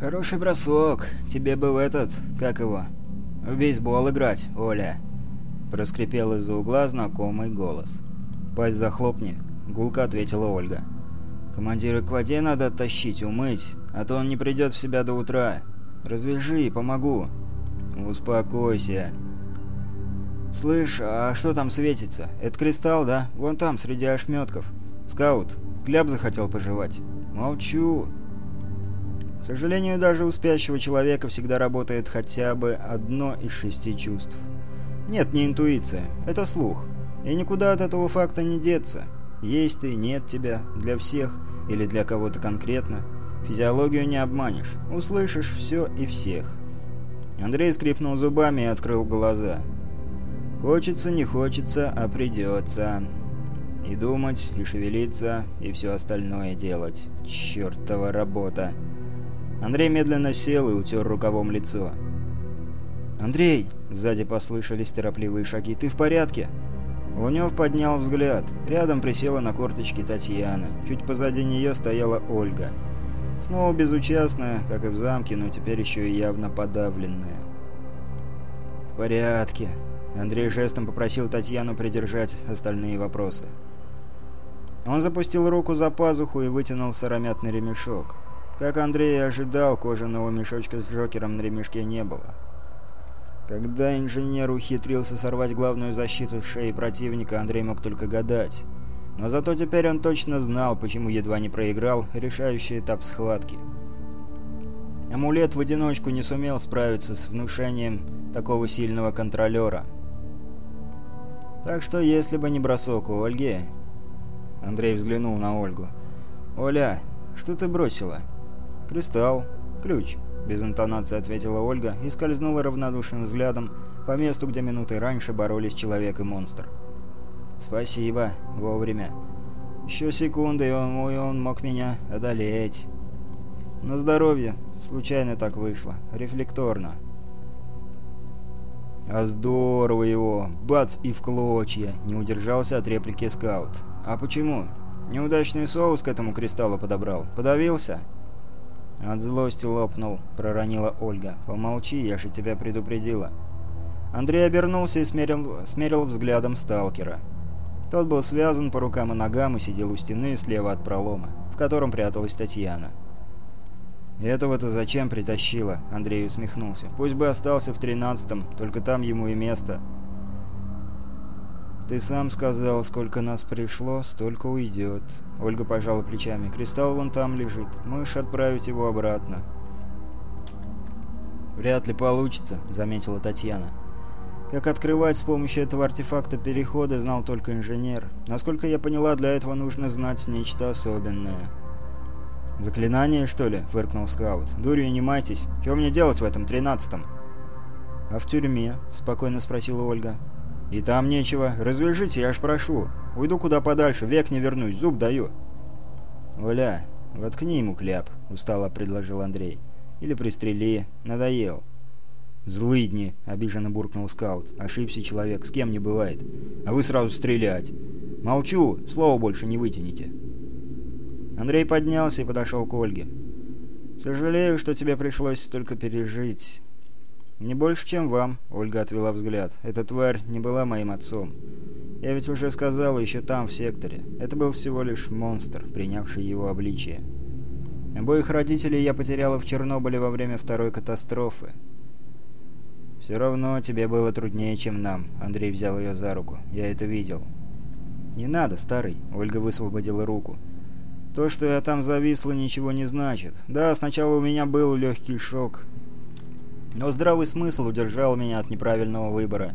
«Хороший бросок. Тебе бы в этот... как его? В бейсбол играть, Оля!» Проскрипел из-за угла знакомый голос. «Пасть захлопни!» — гулко ответила Ольга. «Командира к воде надо тащить, умыть, а то он не придет в себя до утра. Развяжи, помогу!» «Успокойся!» «Слышь, а что там светится? Это кристалл, да? Вон там, среди ошметков. Скаут, кляп захотел пожевать?» «Молчу!» К сожалению, даже у спящего человека всегда работает хотя бы одно из шести чувств. Нет, не интуиция, это слух. И никуда от этого факта не деться. Есть ты, нет тебя, для всех или для кого-то конкретно. Физиологию не обманешь, услышишь все и всех. Андрей скрипнул зубами и открыл глаза. Хочется, не хочется, а придется. И думать, и шевелиться, и все остальное делать. Чертова работа. Андрей медленно сел и утер рукавом лицо. «Андрей!» – сзади послышались торопливые шаги. «Ты в порядке?» Лунев поднял взгляд. Рядом присела на корточки Татьяна. Чуть позади нее стояла Ольга. Снова безучастная, как и в замке, но теперь еще и явно подавленная. «В порядке», Андрей жестом попросил Татьяну придержать остальные вопросы. Он запустил руку за пазуху и вытянул сыромятный ремешок. Как Андрей и ожидал, кожаного мешочка с Джокером на ремешке не было. Когда инженер ухитрился сорвать главную защиту с шеи противника, Андрей мог только гадать. Но зато теперь он точно знал, почему едва не проиграл решающий этап схватки. Амулет в одиночку не сумел справиться с внушением такого сильного контролера. Так что если бы не бросок у Ольги... Андрей взглянул на Ольгу. «Оля, что ты бросила?» «Кристалл. Ключ». Без интонации ответила Ольга и скользнула равнодушным взглядом по месту, где минуты раньше боролись человек и монстр. «Спасибо. Вовремя. Еще секунды, и он, и он мог меня одолеть». «На здоровье. Случайно так вышло. Рефлекторно». «А здорово его! Бац и в клочья!» — не удержался от реплики скаут. «А почему? Неудачный соус к этому кристаллу подобрал. Подавился?» «От злости лопнул», — проронила Ольга. «Помолчи, я же тебя предупредила». Андрей обернулся и смерил, смерил взглядом сталкера. Тот был связан по рукам и ногам и сидел у стены слева от пролома, в котором пряталась Татьяна. «Этого-то зачем притащила?» — Андрей усмехнулся. «Пусть бы остался в тринадцатом, только там ему и место». «Ты сам сказал, сколько нас пришло, столько уйдет». Ольга пожала плечами. «Кристалл вон там лежит. Можешь отправить его обратно». «Вряд ли получится», — заметила Татьяна. Как открывать с помощью этого артефакта переходы, знал только инженер. Насколько я поняла, для этого нужно знать нечто особенное. «Заклинание, что ли?» — фыркнул скаут. «Дурью не майтесь. Чего мне делать в этом тринадцатом?» «А в тюрьме?» — спокойно спросила Ольга. «И там нечего. Развяжите, я ж прошу. Уйду куда подальше, век не вернусь, зуб даю». «Оля, воткни ему кляп», — устало предложил Андрей. «Или пристрели. Надоел». «Злыдни!» — обиженно буркнул скаут. «Ошибся человек, с кем не бывает. А вы сразу стрелять!» «Молчу! Слово больше не вытяните!» Андрей поднялся и подошел к Ольге. «Сожалею, что тебе пришлось только пережить. «Не больше, чем вам», — Ольга отвела взгляд. «Эта тварь не была моим отцом. Я ведь уже сказала еще там, в секторе. Это был всего лишь монстр, принявший его обличие. Обоих родителей я потеряла в Чернобыле во время второй катастрофы. «Все равно тебе было труднее, чем нам», — Андрей взял ее за руку. «Я это видел». «Не надо, старый», — Ольга высвободила руку. «То, что я там зависла, ничего не значит. Да, сначала у меня был легкий шок, но здравый смысл удержал меня от неправильного выбора.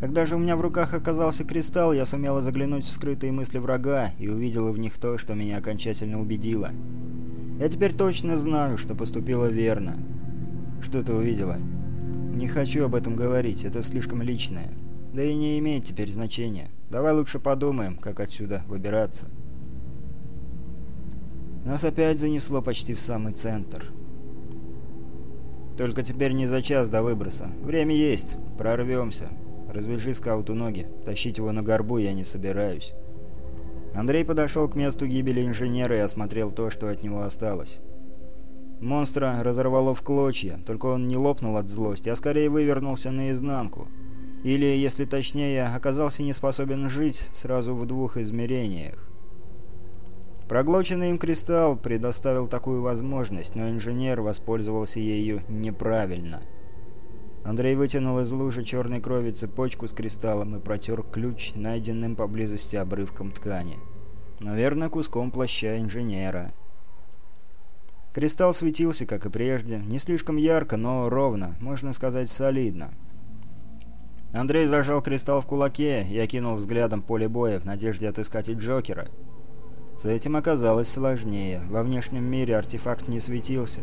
Когда же у меня в руках оказался кристалл, я сумела заглянуть в скрытые мысли врага и увидела в них то, что меня окончательно убедило. Я теперь точно знаю, что поступила верно. Что ты увидела? Не хочу об этом говорить, это слишком личное. Да и не имеет теперь значения. Давай лучше подумаем, как отсюда выбираться. Нас опять занесло почти в самый центр. Только теперь не за час до выброса. Время есть. Прорвемся. Развяжи скауту ноги. Тащить его на горбу я не собираюсь. Андрей подошел к месту гибели инженера и осмотрел то, что от него осталось. Монстра разорвало в клочья, только он не лопнул от злости, а скорее вывернулся наизнанку. Или, если точнее, оказался не способен жить сразу в двух измерениях. Проглоченный им кристалл предоставил такую возможность, но инженер воспользовался ею неправильно. Андрей вытянул из лужи черной крови цепочку с кристаллом и протер ключ, найденным поблизости обрывком ткани. Наверное, куском плаща инженера. Кристалл светился, как и прежде, не слишком ярко, но ровно, можно сказать, солидно. Андрей зажал кристалл в кулаке и окинул взглядом поле боя в надежде отыскать и Джокера — с этим оказалось сложнее. Во внешнем мире артефакт не светился.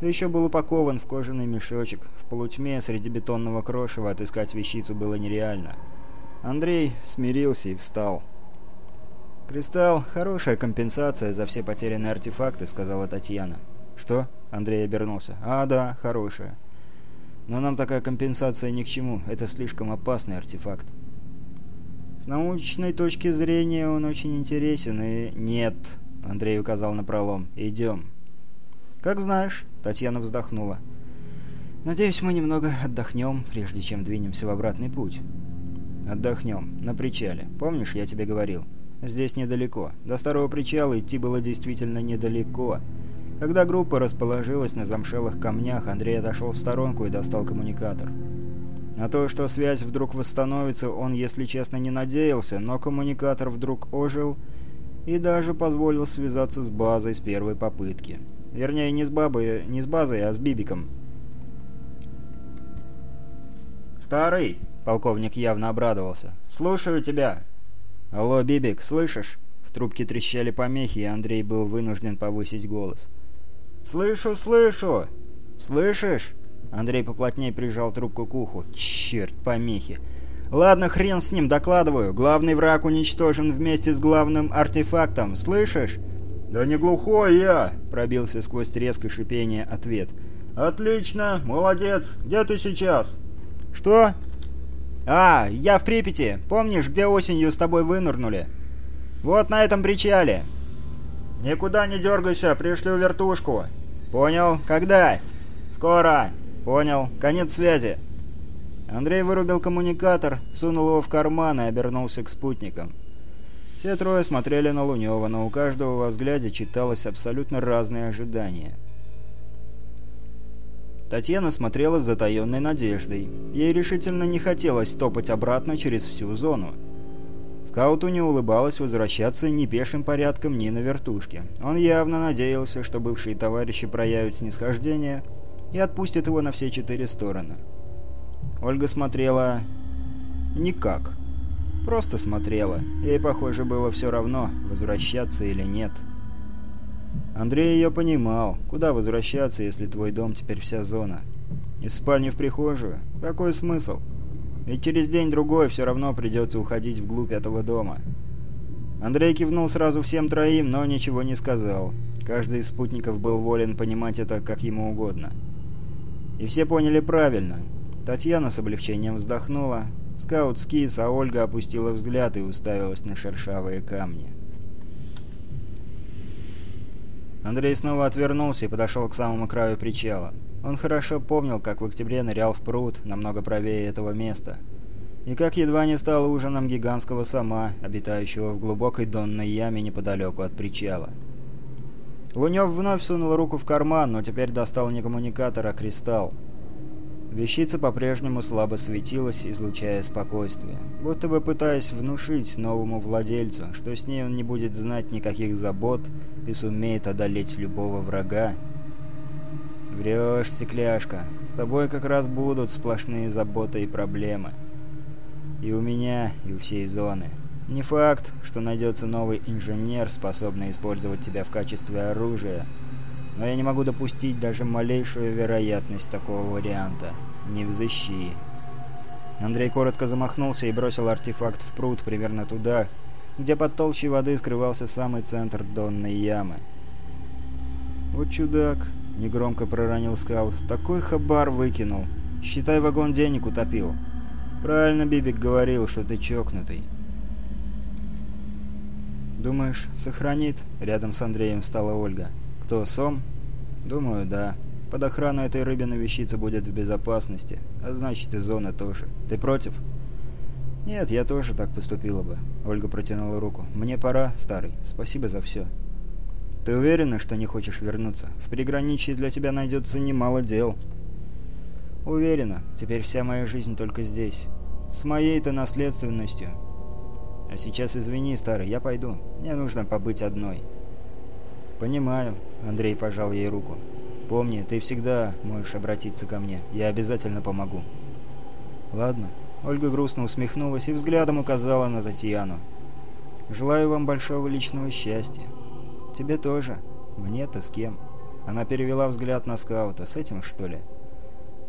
Да еще был упакован в кожаный мешочек. В полутьме среди бетонного крошева отыскать вещицу было нереально. Андрей смирился и встал. «Кристалл — хорошая компенсация за все потерянные артефакты», — сказала Татьяна. «Что?» — Андрей обернулся. «А, да, хорошая. Но нам такая компенсация ни к чему. Это слишком опасный артефакт». С научной точки зрения он очень интересен и... Нет, Андрей указал на пролом. Идем. Как знаешь, Татьяна вздохнула. Надеюсь, мы немного отдохнем, прежде чем двинемся в обратный путь. Отдохнем. На причале. Помнишь, я тебе говорил? Здесь недалеко. До старого причала идти было действительно недалеко. Когда группа расположилась на замшелых камнях, Андрей отошел в сторонку и достал коммуникатор. На то, что связь вдруг восстановится, он, если честно, не надеялся, но коммуникатор вдруг ожил и даже позволил связаться с базой с первой попытки. Вернее, не с бабой, не с базой, а с Бибиком. «Старый!» — полковник явно обрадовался. «Слушаю тебя!» «Алло, Бибик, слышишь?» В трубке трещали помехи, и Андрей был вынужден повысить голос. «Слышу, слышу!» «Слышишь?» Андрей поплотнее прижал трубку к уху. Черт, помехи. Ладно, хрен с ним, докладываю. Главный враг уничтожен вместе с главным артефактом, слышишь? Да не глухой я, пробился сквозь резкое шипение ответ. Отлично, молодец. Где ты сейчас? Что? А, я в Припяти. Помнишь, где осенью с тобой вынырнули? Вот на этом причале. Никуда не дергайся, пришлю вертушку. Понял, когда? Скоро. «Понял. Конец связи». Андрей вырубил коммуникатор, сунул его в карман и обернулся к спутникам. Все трое смотрели на Лунёва, но у каждого во взгляде читалось абсолютно разные ожидания. Татьяна смотрела с затаённой надеждой. Ей решительно не хотелось топать обратно через всю зону. Скауту не улыбалось возвращаться ни пешим порядком, ни на вертушке. Он явно надеялся, что бывшие товарищи проявят снисхождение – и отпустит его на все четыре стороны. Ольга смотрела... никак. Просто смотрела. Ей, похоже, было все равно, возвращаться или нет. Андрей ее понимал. Куда возвращаться, если твой дом теперь вся зона? Из спальни в прихожую? Какой смысл? Ведь через день-другой все равно придется уходить вглубь этого дома. Андрей кивнул сразу всем троим, но ничего не сказал. Каждый из спутников был волен понимать это как ему угодно. И все поняли правильно. Татьяна с облегчением вздохнула. Скаут скис, а Ольга опустила взгляд и уставилась на шершавые камни. Андрей снова отвернулся и подошел к самому краю причала. Он хорошо помнил, как в октябре нырял в пруд, намного правее этого места. И как едва не стал ужином гигантского сама, обитающего в глубокой донной яме неподалеку от причала. Лунёв вновь сунул руку в карман, но теперь достал не коммуникатор, а кристалл. Вещица по-прежнему слабо светилась, излучая спокойствие, будто бы пытаясь внушить новому владельцу, что с ней он не будет знать никаких забот и сумеет одолеть любого врага. «Врешь, стекляшка, с тобой как раз будут сплошные заботы и проблемы. И у меня, и у всей зоны». Не факт, что найдется новый инженер, способный использовать тебя в качестве оружия. Но я не могу допустить даже малейшую вероятность такого варианта. Не взыщи. Андрей коротко замахнулся и бросил артефакт в пруд примерно туда, где под толщей воды скрывался самый центр донной ямы. «Вот чудак», — негромко проронил скаут, — «такой хабар выкинул. Считай, вагон денег утопил». «Правильно Бибик говорил, что ты чокнутый». «Думаешь, сохранит?» — рядом с Андреем встала Ольга. «Кто, Сом?» «Думаю, да. Под охрану этой рыбины вещица будет в безопасности, а значит и зона тоже. Ты против?» «Нет, я тоже так поступила бы», — Ольга протянула руку. «Мне пора, старый. Спасибо за все». «Ты уверена, что не хочешь вернуться? В приграничье для тебя найдется немало дел». «Уверена. Теперь вся моя жизнь только здесь. С моей-то наследственностью. А сейчас извини, старый, я пойду. Мне нужно побыть одной». «Понимаю», — Андрей пожал ей руку. «Помни, ты всегда можешь обратиться ко мне. Я обязательно помогу». «Ладно». Ольга грустно усмехнулась и взглядом указала на Татьяну. «Желаю вам большого личного счастья». «Тебе тоже». «Мне-то с кем?» Она перевела взгляд на скаута. «С этим, что ли?»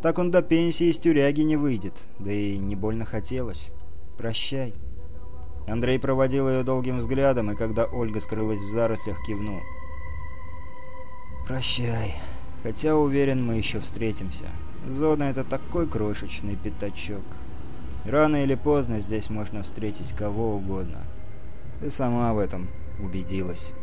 «Так он до пенсии из тюряги не выйдет. Да и не больно хотелось. Прощай». Андрей проводил ее долгим взглядом, и когда Ольга скрылась в зарослях, кивнул. «Прощай. Хотя, уверен, мы еще встретимся. Зона — это такой крошечный пятачок. Рано или поздно здесь можно встретить кого угодно. Ты сама в этом убедилась».